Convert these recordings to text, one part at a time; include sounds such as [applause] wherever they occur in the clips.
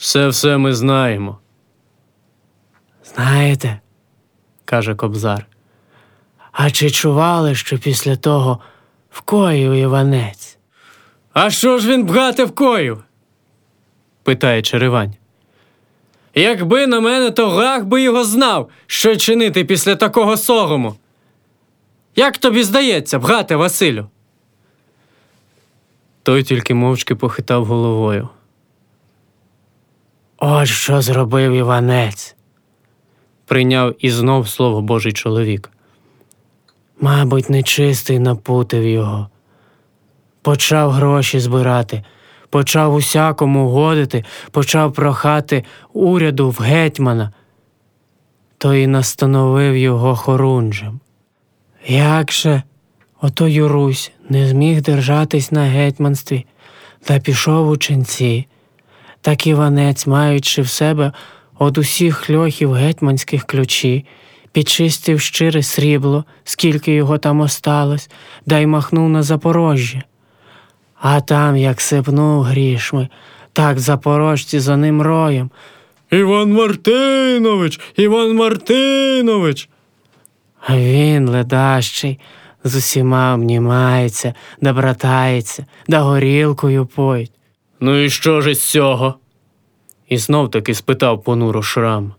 Все все ми знаємо. Знаєте, каже кобзар. А чи чували, що після того вкоїв Іванець? А що ж він бгати вкоїв? питає Черевань. Якби на мене, то грах би його знав, що чинити після такого сорому. Як тобі здається, брате Василю? Той тільки мовчки похитав головою. От що зробив Іванець. Прийняв і знов слово Божий чоловік. Мабуть, нечистий напутив його. Почав гроші збирати, почав усякому годити, почав прохати уряду в гетьмана, то і настановив його хорунжем. Як же ото Юрусь не зміг держатись на гетьманстві та пішов у ченці, так Іванець, маючи в себе од усіх льохів гетьманських ключі, підчистив щире срібло, скільки його там осталось, да й махнув на Запорожжя. А там, як сипнув грішми, так запорожці за ним роєм. Іван Мартинович, Іван Мартинович. А він, ледащий, з усіма обнімається, да братається, да горілкою поїть. Ну і що ж із цього? І знов таки спитав понуро Шрам.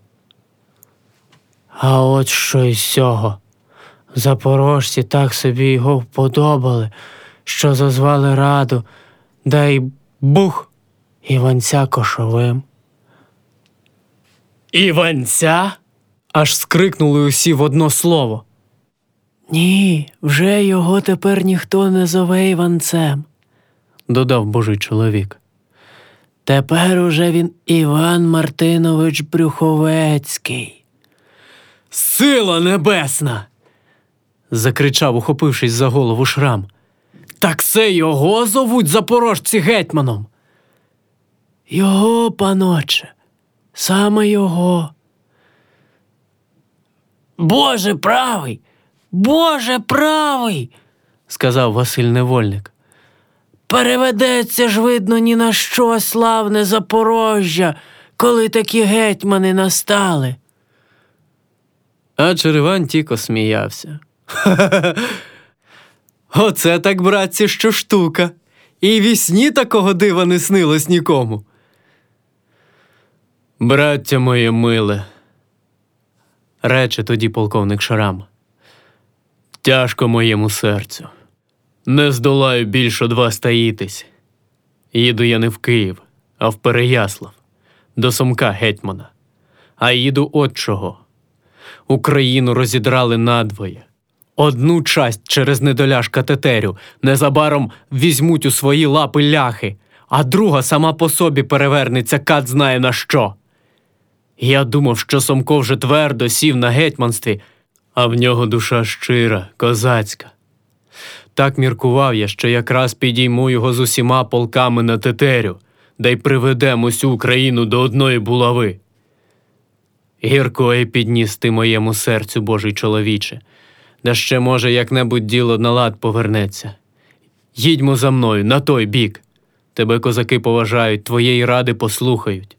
А от що із цього. Запорожці так собі його вподобали, що зазвали раду, да й бух Іванця кошовим. Іванця? аж скрикнули усі в одно слово. Ні, вже його тепер ніхто не зове Іванцем. додав божий чоловік. Тепер уже він Іван Мартинович Брюховецький. Сила небесна. закричав, ухопившись за голову шрам. Так це його зовуть запорожці гетьманом. Його, паноче, саме його. Боже правий, Боже правий, сказав Василь Невольник. Переведеться ж, видно, ні на що славне Запорожжя, коли такі гетьмани настали. А Череван тіко сміявся. [laughs] Оце так, братці, що штука. І вісні такого дива не снилось нікому. Браття моє миле, рече тоді полковник Шарам. Тяжко моєму серцю. Не здолаю більше два стаїтись. Їду я не в Київ, а в Переяслав, до Сумка гетьмана. А їду от чого. Україну розідрали надвоє. Одну часть через недоляжка тетерю незабаром візьмуть у свої лапи ляхи, а друга сама по собі перевернеться кат знає на що. Я думав, що Сомко вже твердо сів на гетьманстві, а в нього душа щира, козацька. Так міркував я, що якраз підійму його з усіма полками на тетерю, да й приведемо усю Україну до одної булави. Гіркої підніс ти моєму серцю, Божий чоловіче, да ще, може, як-небудь діло на лад повернеться. Їдьмо за мною на той бік. Тебе козаки поважають, твоєї ради послухають,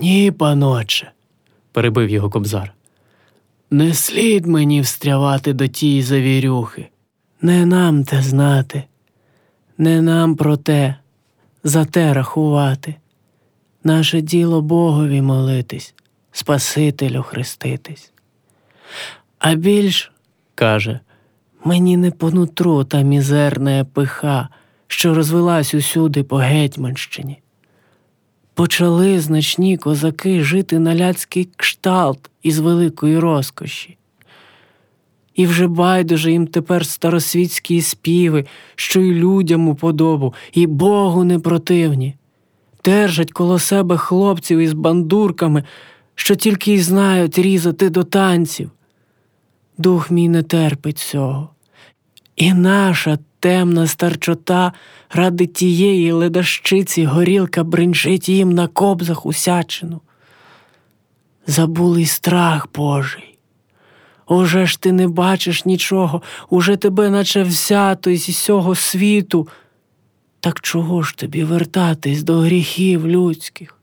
Ні, паноче, перебив його кобзар. не слід мені встрявати до тієї завірюхи. Не нам те знати, не нам про те, за те рахувати. Наше діло Богові молитись, Спасителю хреститись. А більш, каже, мені не по нутру та мізерна пиха, що розвелась усюди по Гетьманщині. Почали значні козаки жити на ляцький кшталт із великої розкоші. І вже байдуже їм тепер старосвітські співи, що й людям у подобу, і Богу не противні. Держать коло себе хлопців із бандурками, що тільки й знають різати до танців. Дух мій не терпить цього. І наша темна старчота ради тієї ледащиці горілка бринчить їм на кобзах усячину. Забули й страх Божий. Уже ж ти не бачиш нічого, уже тебе наче взято із цього світу, Так чого ж тобі вертатись до гріхів людських?